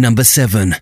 Number 7.